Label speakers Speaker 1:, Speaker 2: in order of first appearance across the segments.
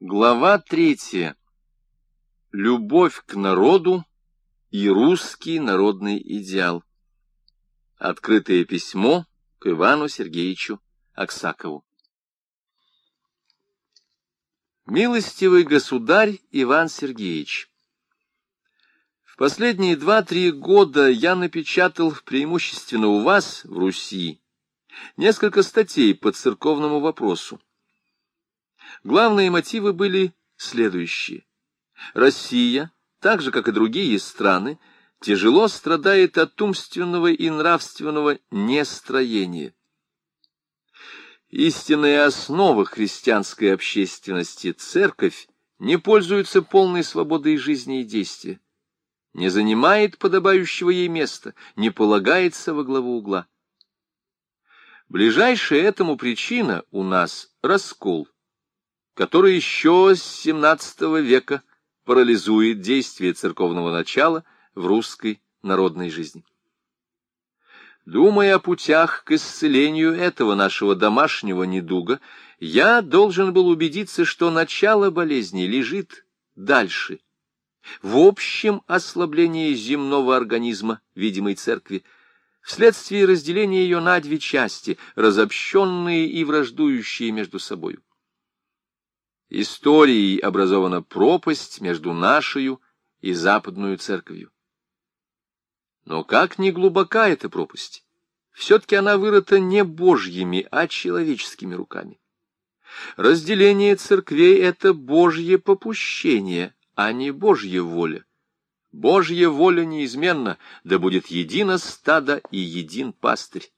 Speaker 1: Глава третья. Любовь к народу и русский народный идеал. Открытое письмо к Ивану Сергеевичу Аксакову. Милостивый государь Иван Сергеевич, в последние два-три года я напечатал преимущественно у вас, в Руси, несколько статей по церковному вопросу. Главные мотивы были следующие. Россия, так же, как и другие страны, тяжело страдает от умственного и нравственного нестроения. Истинная основа христианской общественности, церковь, не пользуется полной свободой жизни и действия, не занимает подобающего ей места, не полагается во главу угла. Ближайшая этому причина у нас — раскол, который еще с XVII века парализует действие церковного начала в русской народной жизни. Думая о путях к исцелению этого нашего домашнего недуга, я должен был убедиться, что начало болезни лежит дальше, в общем ослаблении земного организма видимой церкви, вследствие разделения ее на две части, разобщенные и враждующие между собою. Историей образована пропасть между нашей и западную церковью. Но как ни глубока эта пропасть, все-таки она вырыта не божьими, а человеческими руками. Разделение церквей — это божье попущение, а не божья воля. Божья воля неизменна, да будет едино стадо и един пастырь.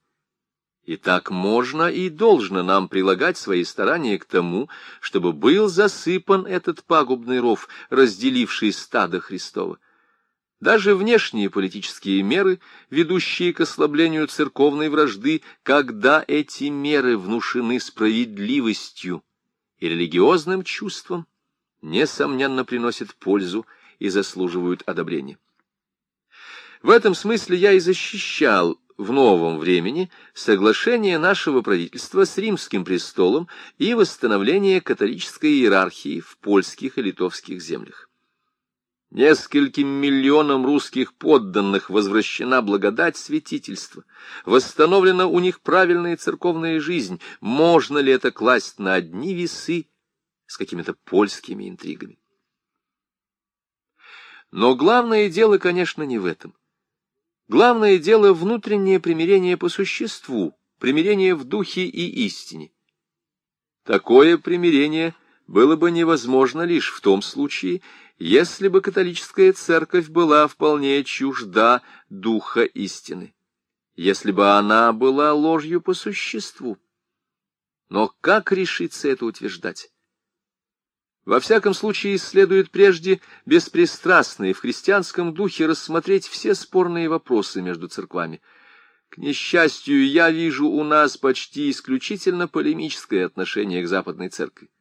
Speaker 1: И так можно и должно нам прилагать свои старания к тому, чтобы был засыпан этот пагубный ров, разделивший стадо Христова. Даже внешние политические меры, ведущие к ослаблению церковной вражды, когда эти меры внушены справедливостью и религиозным чувством, несомненно приносят пользу и заслуживают одобрения. В этом смысле я и защищал в новом времени соглашение нашего правительства с римским престолом и восстановление католической иерархии в польских и литовских землях. Нескольким миллионам русских подданных возвращена благодать святительства, восстановлена у них правильная церковная жизнь. Можно ли это класть на одни весы с какими-то польскими интригами? Но главное дело, конечно, не в этом. Главное дело — внутреннее примирение по существу, примирение в духе и истине. Такое примирение было бы невозможно лишь в том случае, если бы католическая церковь была вполне чужда духа истины, если бы она была ложью по существу. Но как решиться это утверждать? Во всяком случае, следует прежде беспристрастно и в христианском духе рассмотреть все спорные вопросы между церквами. К несчастью, я вижу у нас почти исключительно полемическое отношение к Западной Церкви.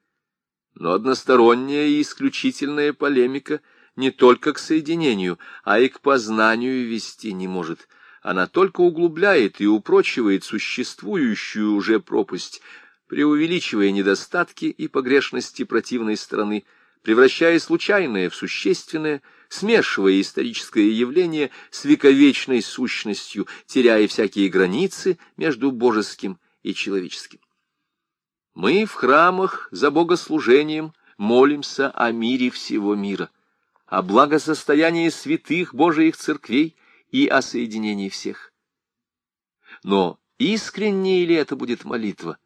Speaker 1: Но односторонняя и исключительная полемика не только к соединению, а и к познанию вести не может. Она только углубляет и упрочивает существующую уже пропасть, преувеличивая недостатки и погрешности противной стороны, превращая случайное в существенное, смешивая историческое явление с вековечной сущностью, теряя всякие границы между божеским и человеческим. Мы в храмах за богослужением молимся о мире всего мира, о благосостоянии святых Божиих церквей и о соединении всех. Но искренне ли это будет молитва,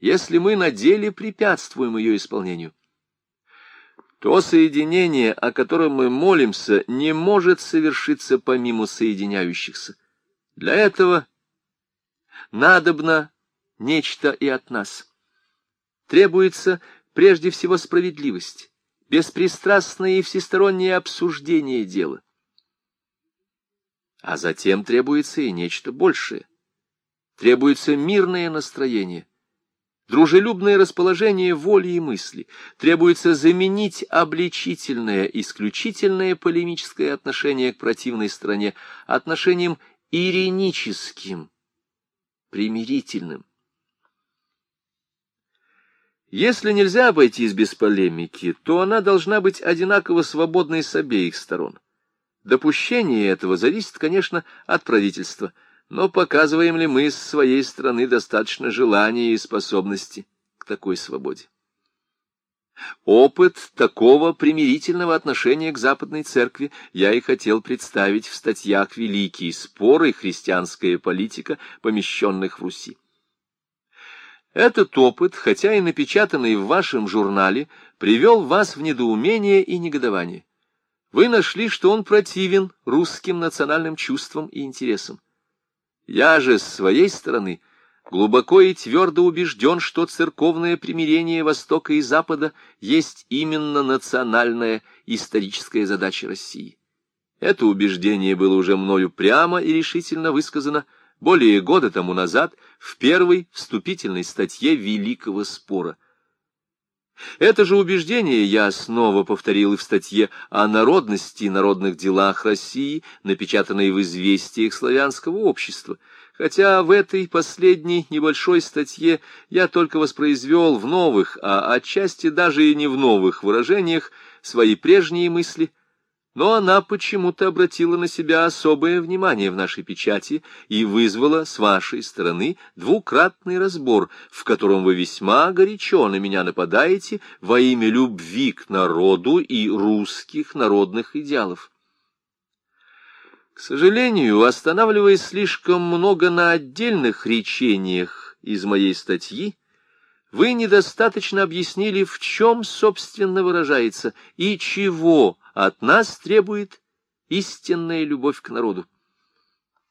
Speaker 1: если мы на деле препятствуем ее исполнению? То соединение, о котором мы молимся, не может совершиться помимо соединяющихся. Для этого надобно нечто и от нас требуется прежде всего справедливость, беспристрастное и всестороннее обсуждение дела. А затем требуется и нечто большее. Требуется мирное настроение, дружелюбное расположение воли и мысли. Требуется заменить обличительное, исключительное полемическое отношение к противной стороне отношением иреническим, примирительным. Если нельзя обойтись без полемики, то она должна быть одинаково свободной с обеих сторон. Допущение этого зависит, конечно, от правительства, но показываем ли мы с своей стороны достаточно желания и способности к такой свободе? Опыт такого примирительного отношения к Западной Церкви я и хотел представить в статьях «Великие споры. Христианская политика», помещенных в Руси. Этот опыт, хотя и напечатанный в вашем журнале, привел вас в недоумение и негодование. Вы нашли, что он противен русским национальным чувствам и интересам. Я же, с своей стороны, глубоко и твердо убежден, что церковное примирение Востока и Запада есть именно национальная историческая задача России. Это убеждение было уже мною прямо и решительно высказано более года тому назад в первой вступительной статье Великого спора. Это же убеждение я снова повторил и в статье о народности и народных делах России, напечатанной в «Известиях славянского общества», хотя в этой последней небольшой статье я только воспроизвел в новых, а отчасти даже и не в новых выражениях свои прежние мысли – но она почему-то обратила на себя особое внимание в нашей печати и вызвала с вашей стороны двукратный разбор, в котором вы весьма горячо на меня нападаете во имя любви к народу и русских народных идеалов. К сожалению, останавливаясь слишком много на отдельных речениях из моей статьи, вы недостаточно объяснили, в чем, собственно, выражается и чего от нас требует истинная любовь к народу.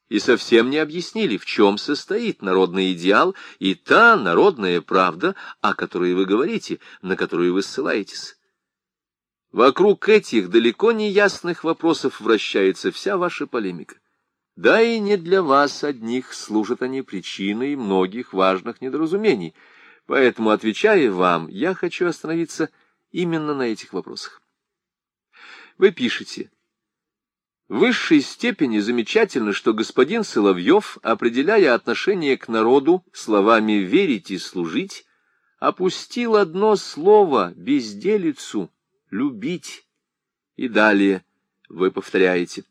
Speaker 1: И совсем не объяснили, в чем состоит народный идеал и та народная правда, о которой вы говорите, на которую вы ссылаетесь. Вокруг этих далеко не ясных вопросов вращается вся ваша полемика. Да и не для вас одних служат они причиной многих важных недоразумений, поэтому, отвечая вам, я хочу остановиться именно на этих вопросах. Вы пишете. В высшей степени замечательно, что господин Соловьев, определяя отношение к народу словами «верить и служить», опустил одно слово «безделицу», «любить». И далее вы повторяете.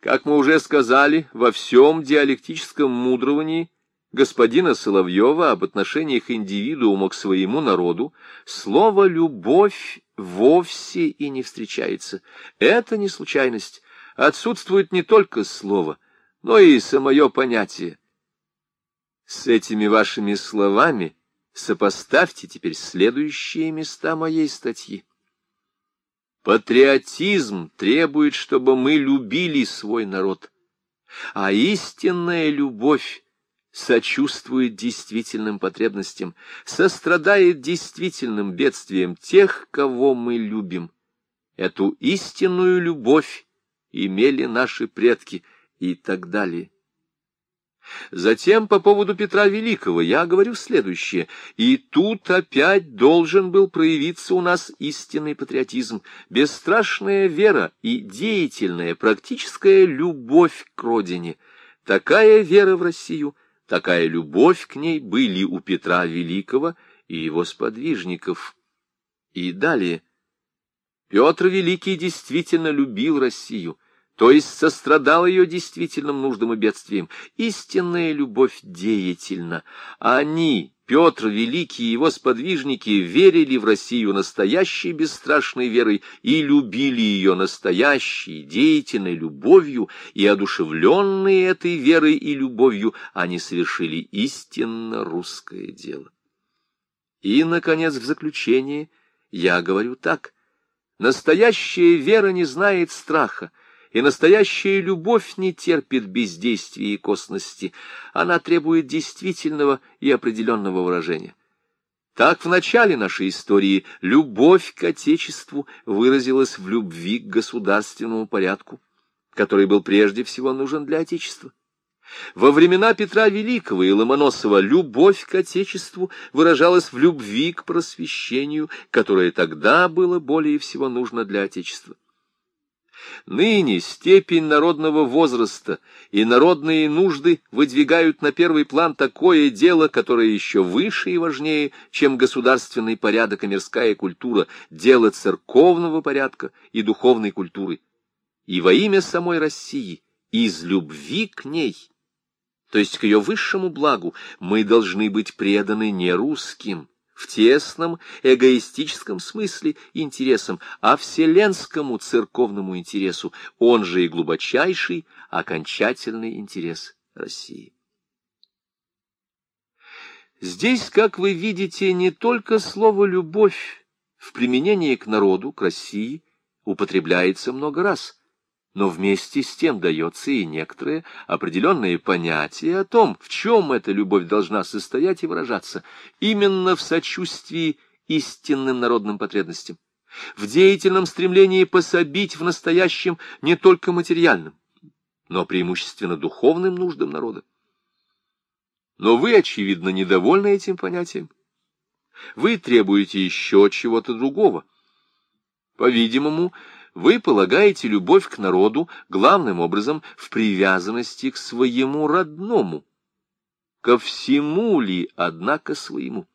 Speaker 1: Как мы уже сказали, во всем диалектическом мудровании господина Соловьева об отношениях индивидуума к своему народу слово «любовь» вовсе и не встречается. Это не случайность. Отсутствует не только слово, но и самое понятие. С этими вашими словами сопоставьте теперь следующие места моей статьи. Патриотизм требует, чтобы мы любили свой народ, а истинная любовь сочувствует действительным потребностям, сострадает действительным бедствиям тех, кого мы любим. Эту истинную любовь имели наши предки и так далее. Затем по поводу Петра Великого я говорю следующее. И тут опять должен был проявиться у нас истинный патриотизм, бесстрашная вера и деятельная практическая любовь к родине. Такая вера в Россию — Такая любовь к ней были у Петра Великого и его сподвижников. И далее. Петр Великий действительно любил Россию, то есть сострадал ее действительным нуждам и бедствиям. Истинная любовь деятельна. Они, Петр Великий и его сподвижники верили в Россию настоящей бесстрашной верой и любили ее настоящей деятельной любовью, и одушевленные этой верой и любовью они совершили истинно русское дело. И, наконец, в заключение я говорю так. Настоящая вера не знает страха, и настоящая любовь не терпит бездействия и косности, она требует действительного и определенного выражения. Так в начале нашей истории любовь к Отечеству выразилась в любви к государственному порядку, который был прежде всего нужен для Отечества. Во времена Петра Великого и Ломоносова любовь к Отечеству выражалась в любви к просвещению, которое тогда было более всего нужно для Отечества. Ныне степень народного возраста и народные нужды выдвигают на первый план такое дело, которое еще выше и важнее, чем государственный порядок и мирская культура, дело церковного порядка и духовной культуры. И во имя самой России, из любви к ней, то есть к ее высшему благу, мы должны быть преданы не русским, в тесном эгоистическом смысле интересам, а вселенскому церковному интересу, он же и глубочайший окончательный интерес России. Здесь, как вы видите, не только слово «любовь» в применении к народу, к России, употребляется много раз – но вместе с тем дается и некоторое определенное понятие о том, в чем эта любовь должна состоять и выражаться, именно в сочувствии истинным народным потребностям, в деятельном стремлении пособить в настоящем не только материальным, но преимущественно духовным нуждам народа. Но вы, очевидно, недовольны этим понятием. Вы требуете еще чего-то другого. По-видимому, вы полагаете любовь к народу главным образом в привязанности к своему родному. Ко всему ли, однако, своему?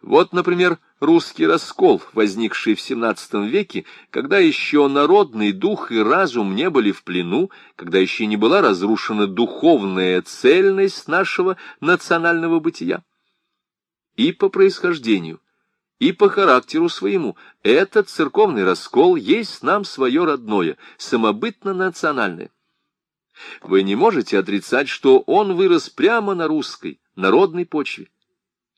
Speaker 1: Вот, например, русский раскол, возникший в XVII веке, когда еще народный дух и разум не были в плену, когда еще не была разрушена духовная цельность нашего национального бытия. И по происхождению, и по характеру своему этот церковный раскол есть нам свое родное, самобытно-национальное. Вы не можете отрицать, что он вырос прямо на русской, народной почве.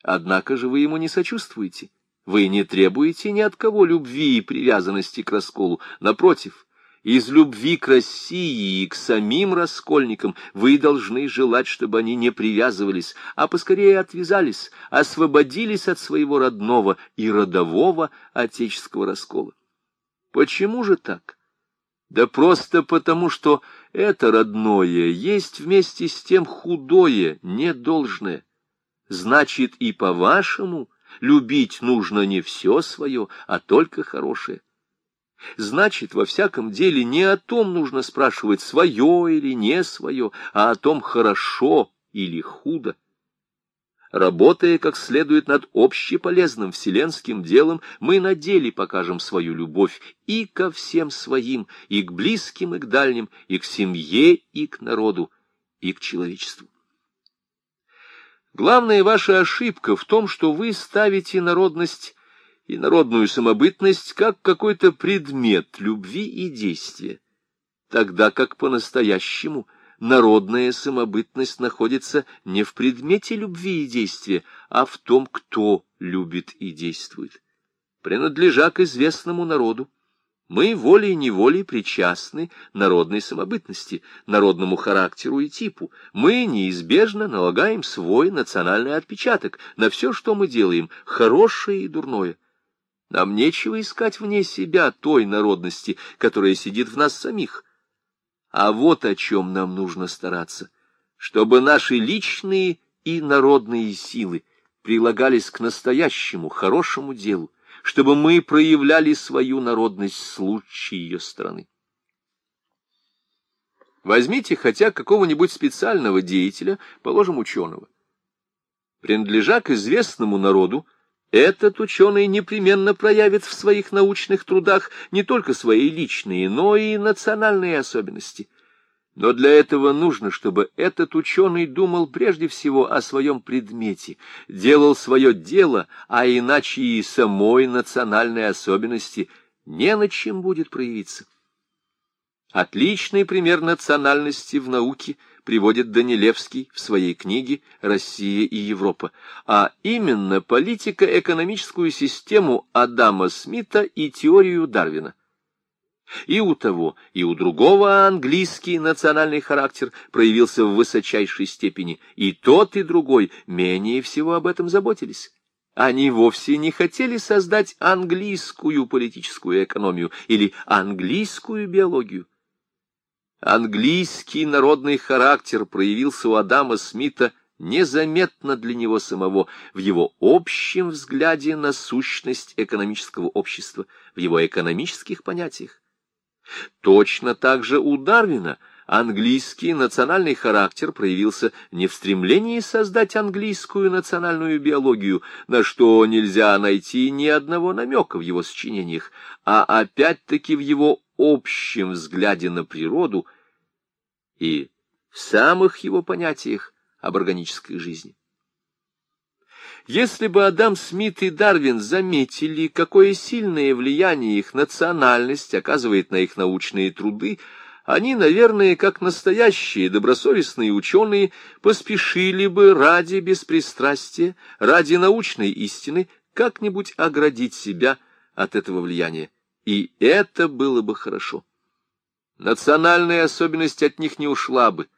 Speaker 1: Однако же вы ему не сочувствуете. Вы не требуете ни от кого любви и привязанности к расколу. Напротив, из любви к России и к самим раскольникам вы должны желать, чтобы они не привязывались, а поскорее отвязались, освободились от своего родного и родового отеческого раскола. Почему же так? Да просто потому, что это родное есть вместе с тем худое, недолжное. Значит, и по-вашему любить нужно не все свое, а только хорошее. Значит, во всяком деле не о том нужно спрашивать, свое или не свое, а о том, хорошо или худо. Работая как следует над общеполезным вселенским делом, мы на деле покажем свою любовь и ко всем своим, и к близким, и к дальним, и к семье, и к народу, и к человечеству. Главная ваша ошибка в том, что вы ставите народность и народную самобытность как какой-то предмет любви и действия, тогда как по-настоящему народная самобытность находится не в предмете любви и действия, а в том, кто любит и действует. Принадлежа к известному народу, мы волей-неволей причастны народной самобытности, народному характеру и типу. Мы неизбежно налагаем свой национальный отпечаток на все, что мы делаем, хорошее и дурное. Нам нечего искать вне себя той народности, которая сидит в нас самих. А вот о чем нам нужно стараться, чтобы наши личные и народные силы прилагались к настоящему хорошему делу, чтобы мы проявляли свою народность с лучшей ее стороны. Возьмите хотя какого-нибудь специального деятеля, положим, ученого. Принадлежа к известному народу, этот ученый непременно проявит в своих научных трудах не только свои личные, но и национальные особенности. Но для этого нужно, чтобы этот ученый думал прежде всего о своем предмете, делал свое дело, а иначе и самой национальной особенности не на чем будет проявиться. Отличный пример национальности в науке приводит Данилевский в своей книге «Россия и Европа», а именно политико-экономическую систему Адама Смита и теорию Дарвина. И у того, и у другого английский национальный характер проявился в высочайшей степени, и тот, и другой менее всего об этом заботились. Они вовсе не хотели создать английскую политическую экономию или английскую биологию. Английский народный характер проявился у Адама Смита незаметно для него самого в его общем взгляде на сущность экономического общества, в его экономических понятиях. Точно так же у Дарвина английский национальный характер проявился не в стремлении создать английскую национальную биологию, на что нельзя найти ни одного намека в его сочинениях, а опять-таки в его общем взгляде на природу и в самых его понятиях об органической жизни. Если бы Адам Смит и Дарвин заметили, какое сильное влияние их национальность оказывает на их научные труды, они, наверное, как настоящие добросовестные ученые, поспешили бы ради беспристрастия, ради научной истины, как-нибудь оградить себя от этого влияния. И это было бы хорошо. Национальная особенность от них не ушла бы,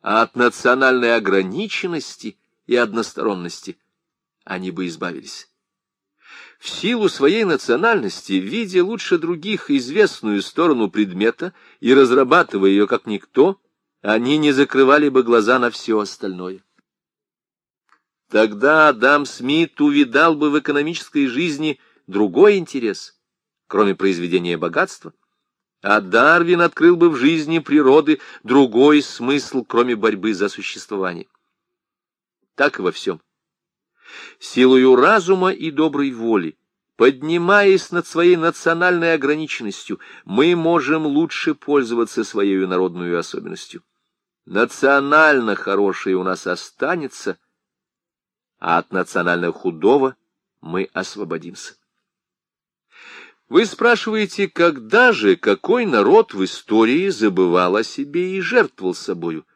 Speaker 1: а от национальной ограниченности и односторонности они бы избавились. В силу своей национальности, видя лучше других известную сторону предмета и разрабатывая ее как никто, они не закрывали бы глаза на все остальное. Тогда Адам Смит увидал бы в экономической жизни другой интерес, кроме произведения богатства, а Дарвин открыл бы в жизни природы другой смысл, кроме борьбы за существование. Так и во всем силою разума и доброй воли, поднимаясь над своей национальной ограниченностью, мы можем лучше пользоваться своей народной особенностью. Национально хорошее у нас останется, а от национально худого мы освободимся. Вы спрашиваете, когда же какой народ в истории забывал о себе и жертвовал собою?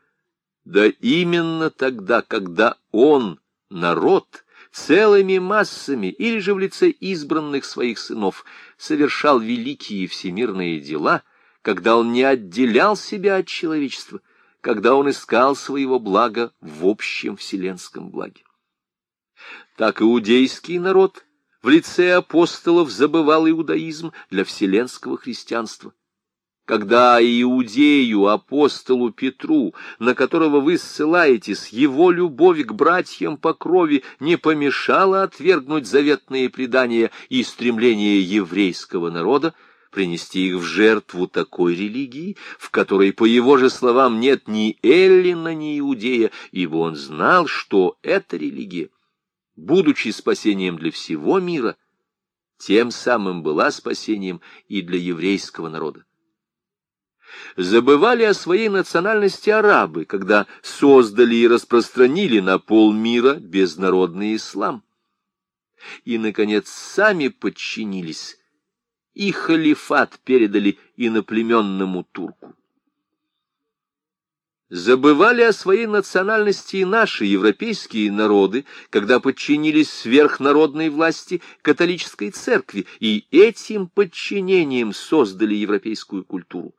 Speaker 1: Да именно тогда, когда он, народ, целыми массами или же в лице избранных своих сынов совершал великие всемирные дела, когда он не отделял себя от человечества, когда он искал своего блага в общем вселенском благе. Так иудейский народ в лице апостолов забывал иудаизм для вселенского христианства, когда Иудею, апостолу Петру, на которого вы ссылаетесь, его любовь к братьям по крови не помешала отвергнуть заветные предания и стремления еврейского народа, принести их в жертву такой религии, в которой, по его же словам, нет ни Эллина, ни Иудея, ибо он знал, что эта религия, будучи спасением для всего мира, тем самым была спасением и для еврейского народа забывали о своей национальности арабы, когда создали и распространили на полмира безнародный ислам. И, наконец, сами подчинились, и халифат передали иноплеменному турку. Забывали о своей национальности и наши европейские народы, когда подчинились сверхнародной власти католической церкви, и этим подчинением создали европейскую культуру.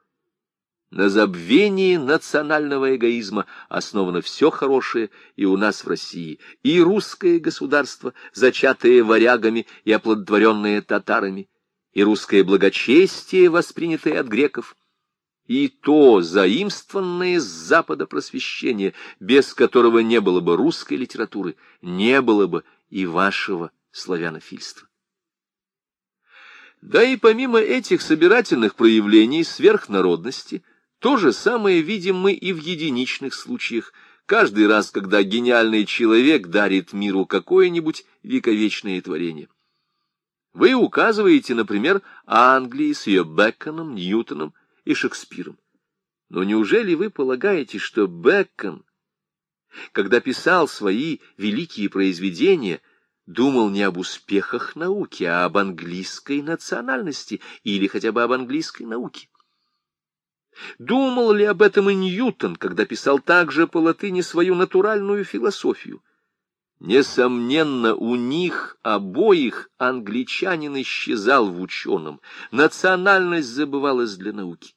Speaker 1: На забвении национального эгоизма основано все хорошее и у нас в России, и русское государство, зачатое варягами и оплодотворенное татарами, и русское благочестие, воспринятое от греков, и то заимствованное с Запада просвещение, без которого не было бы русской литературы, не было бы и вашего славянофильства. Да и помимо этих собирательных проявлений сверхнародности – то же самое видим мы и в единичных случаях, каждый раз, когда гениальный человек дарит миру какое-нибудь вековечное творение. Вы указываете, например, Англии с ее Беконом, Ньютоном и Шекспиром. Но неужели вы полагаете, что Бекон, когда писал свои великие произведения, думал не об успехах науки, а об английской национальности или хотя бы об английской науке? Думал ли об этом и Ньютон, когда писал также по латыни свою натуральную философию? Несомненно, у них обоих англичанин исчезал в ученом, национальность забывалась для науки.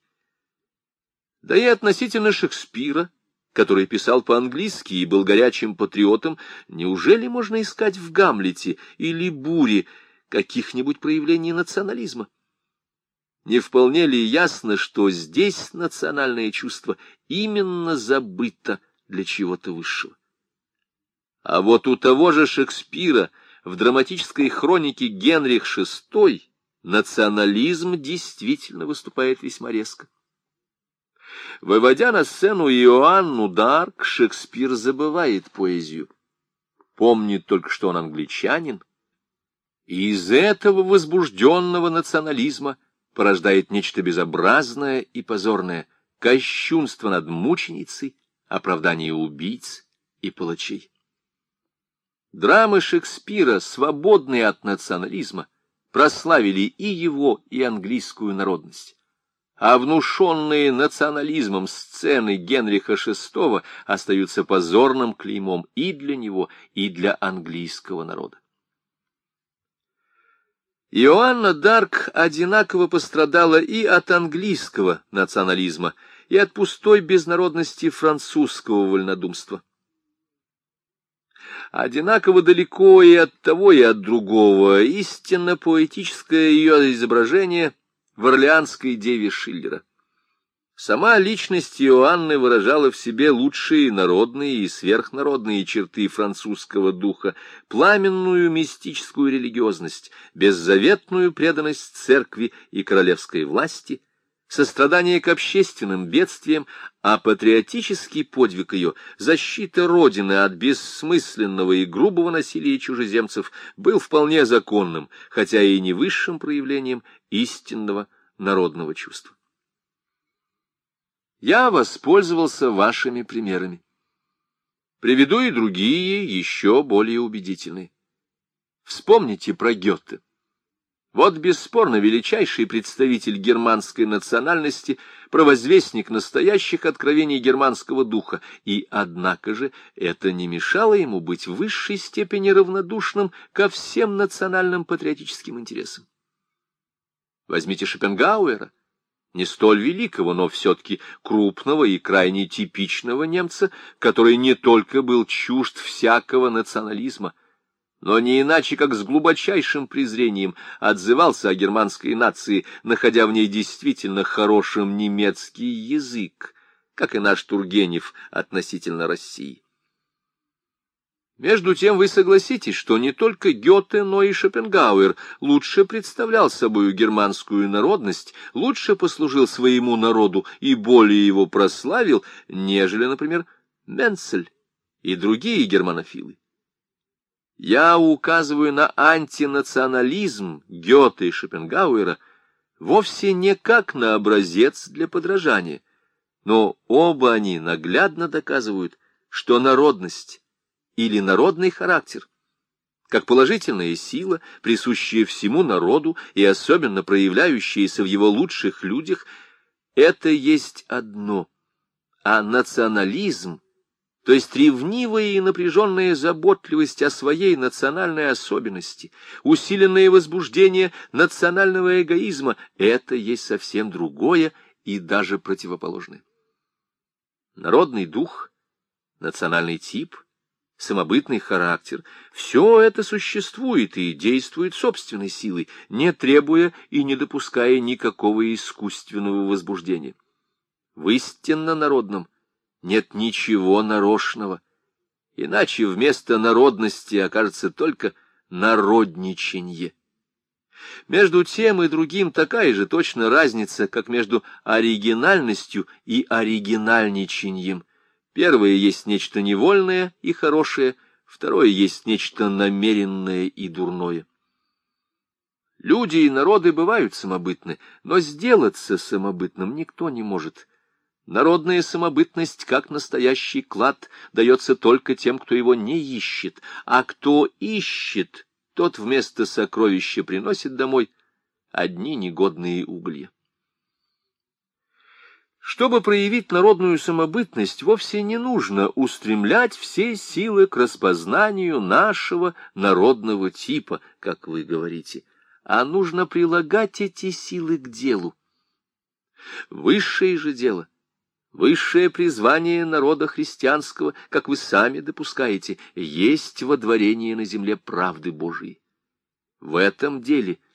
Speaker 1: Да и относительно Шекспира, который писал по-английски и был горячим патриотом, неужели можно искать в Гамлете или Буре каких-нибудь проявлений национализма? Не вполне ли ясно, что здесь национальное чувство именно забыто для чего-то высшего? А вот у того же Шекспира в драматической хронике Генрих VI национализм действительно выступает весьма резко. Выводя на сцену Иоанну Дарк, Шекспир забывает поэзию. Помнит только, что он англичанин, и из этого возбужденного национализма порождает нечто безобразное и позорное, кощунство над мученицей, оправдание убийц и палачей. Драмы Шекспира, свободные от национализма, прославили и его, и английскую народность. А внушенные национализмом сцены Генриха VI остаются позорным клеймом и для него, и для английского народа. Иоанна Дарк одинаково пострадала и от английского национализма, и от пустой безнародности французского вольнодумства. Одинаково далеко и от того, и от другого истинно поэтическое ее изображение в Орлеанской деве Шиллера. Сама личность Иоанны выражала в себе лучшие народные и сверхнародные черты французского духа, пламенную мистическую религиозность, беззаветную преданность церкви и королевской власти, сострадание к общественным бедствиям, а патриотический подвиг ее, защита Родины от бессмысленного и грубого насилия чужеземцев, был вполне законным, хотя и не высшим проявлением истинного народного чувства. Я воспользовался вашими примерами. Приведу и другие, еще более убедительные. Вспомните про Гёте. Вот бесспорно величайший представитель германской национальности, провозвестник настоящих откровений германского духа, и, однако же, это не мешало ему быть в высшей степени равнодушным ко всем национальным патриотическим интересам. Возьмите Шопенгауэра, не столь великого, но все-таки крупного и крайне типичного немца, который не только был чужд всякого национализма, но не иначе, как с глубочайшим презрением отзывался о германской нации, находя в ней действительно хорошим немецкий язык, как и наш Тургенев относительно России. Между тем вы согласитесь, что не только Гёте, но и Шопенгауэр лучше представлял собою германскую народность, лучше послужил своему народу и более его прославил, нежели, например, Менцель и другие германофилы. Я указываю на антинационализм Гёте и Шопенгауэра вовсе не как на образец для подражания, но оба они наглядно доказывают, что народность или народный характер, как положительная сила, присущая всему народу и особенно проявляющаяся в его лучших людях, это есть одно, а национализм, то есть ревнивая и напряженная заботливость о своей национальной особенности, усиленное возбуждение национального эгоизма, это есть совсем другое и даже противоположное. Народный дух, национальный тип — самобытный характер, все это существует и действует собственной силой, не требуя и не допуская никакого искусственного возбуждения. В истинно народном нет ничего нарочного, иначе вместо народности окажется только народниченье. Между тем и другим такая же точно разница, как между оригинальностью и оригинальничаньем — Первое есть нечто невольное и хорошее, второе есть нечто намеренное и дурное. Люди и народы бывают самобытны, но сделаться самобытным никто не может. Народная самобытность, как настоящий клад, дается только тем, кто его не ищет, а кто ищет, тот вместо сокровища приносит домой одни негодные угли. Чтобы проявить народную самобытность, вовсе не нужно устремлять все силы к распознанию нашего народного типа, как вы говорите, а нужно прилагать эти силы к делу. Высшее же дело, высшее призвание народа христианского, как вы сами допускаете, есть водворение на земле правды Божией. В этом деле –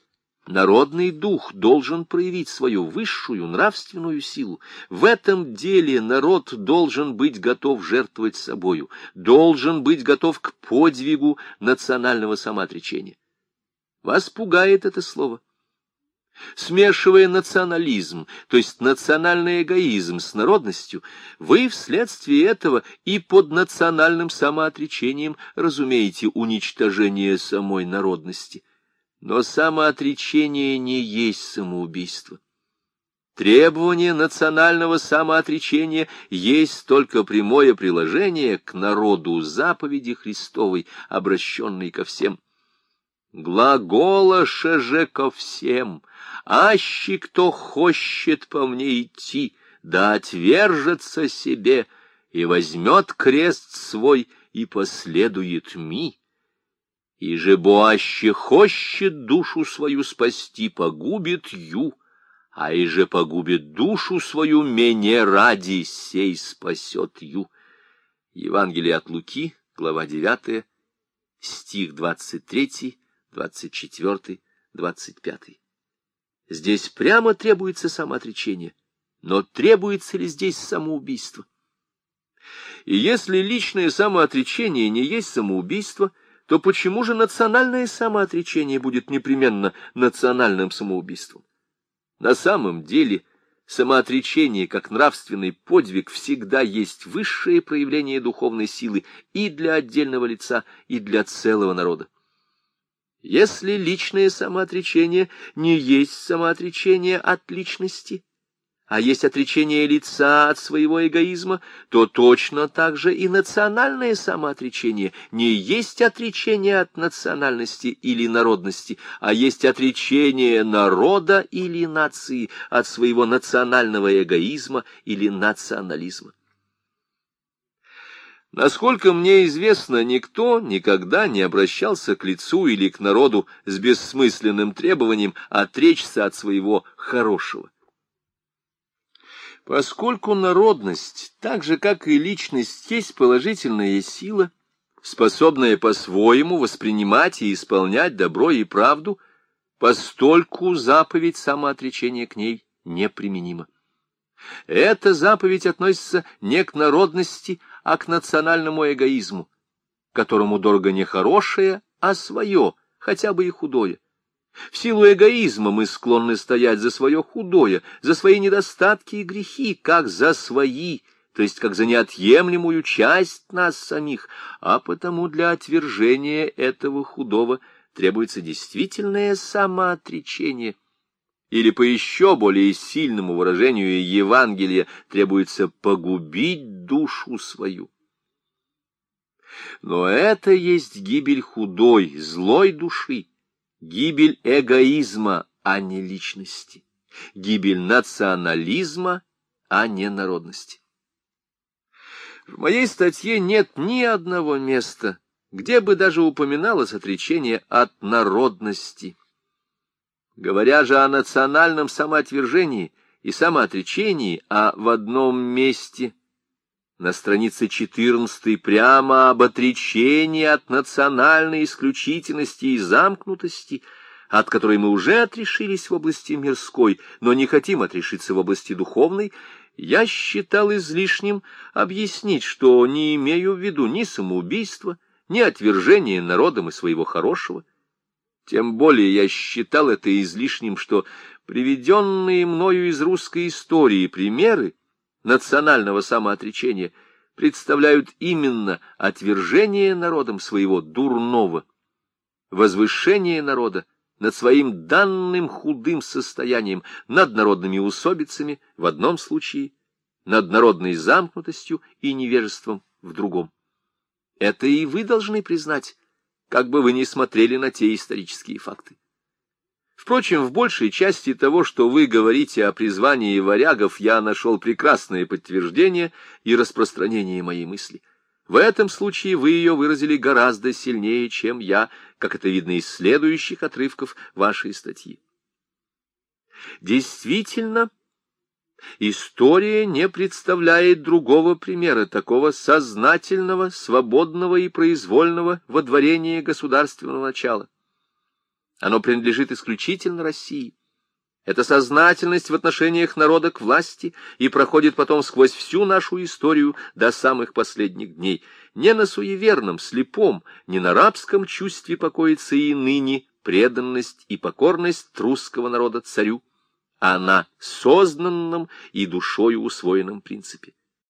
Speaker 1: Народный дух должен проявить свою высшую нравственную силу. В этом деле народ должен быть готов жертвовать собою, должен быть готов к подвигу национального самоотречения. Вас пугает это слово. Смешивая национализм, то есть национальный эгоизм с народностью, вы вследствие этого и под национальным самоотречением разумеете уничтожение самой народности. Но самоотречение не есть самоубийство. Требование национального самоотречения есть только прямое приложение к народу заповеди Христовой, обращенной ко всем. Глаголоша же ко всем, аще кто хочет по мне идти, да отвержется себе и возьмет крест свой и последует ми. И же боаще хочет душу свою спасти, погубит ю, а и же погубит душу свою, менее ради сей спасет ю. Евангелие от Луки, глава 9, стих 23, 24, 25. Здесь прямо требуется самоотречение, но требуется ли здесь самоубийство? И если личное самоотречение не есть самоубийство, то почему же национальное самоотречение будет непременно национальным самоубийством? На самом деле, самоотречение как нравственный подвиг всегда есть высшее проявление духовной силы и для отдельного лица, и для целого народа. Если личное самоотречение не есть самоотречение от личности, а есть отречение лица от своего эгоизма, то точно так же и национальное самоотречение не есть отречение от национальности или народности, а есть отречение народа или нации от своего национального эгоизма или национализма. Насколько мне известно, никто никогда не обращался к лицу или к народу с бессмысленным требованием отречься от своего хорошего. Поскольку народность, так же как и личность, есть положительная сила, способная по-своему воспринимать и исполнять добро и правду, постольку заповедь самоотречения к ней неприменима. Эта заповедь относится не к народности, а к национальному эгоизму, которому дорого не хорошее, а свое, хотя бы и худое. В силу эгоизма мы склонны стоять за свое худое, за свои недостатки и грехи, как за свои, то есть как за неотъемлемую часть нас самих, а потому для отвержения этого худого требуется действительное самоотречение – или по еще более сильному выражению Евангелия требуется погубить душу свою. Но это есть гибель худой, злой души, гибель эгоизма, а не личности, гибель национализма, а не народности. В моей статье нет ни одного места, где бы даже упоминалось отречение от народности, Говоря же о национальном самоотвержении и самоотречении, а в одном месте, на странице 14, прямо об отречении от национальной исключительности и замкнутости, от которой мы уже отрешились в области мирской, но не хотим отрешиться в области духовной, я считал излишним объяснить, что не имею в виду ни самоубийства, ни отвержения народом и своего хорошего, тем более я считал это излишним, что приведенные мною из русской истории примеры национального самоотречения представляют именно отвержение народом своего дурного, возвышение народа над своим данным худым состоянием, над народными усобицами в одном случае, над народной замкнутостью и невежеством в другом. Это и вы должны признать, как бы вы ни смотрели на те исторические факты. Впрочем, в большей части того, что вы говорите о призвании варягов, я нашел прекрасное подтверждение и распространение моей мысли. В этом случае вы ее выразили гораздо сильнее, чем я, как это видно из следующих отрывков вашей статьи. Действительно, История не представляет другого примера такого сознательного, свободного и произвольного водворения государственного начала. Оно принадлежит исключительно России. Эта сознательность в отношениях народа к власти и проходит потом сквозь всю нашу историю до самых последних дней. Не на суеверном, слепом, не на рабском чувстве покоится и ныне преданность и покорность русского народа царю, а на сознанном и душою усвоенном принципе.